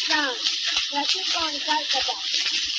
さん、ラシコン買い方。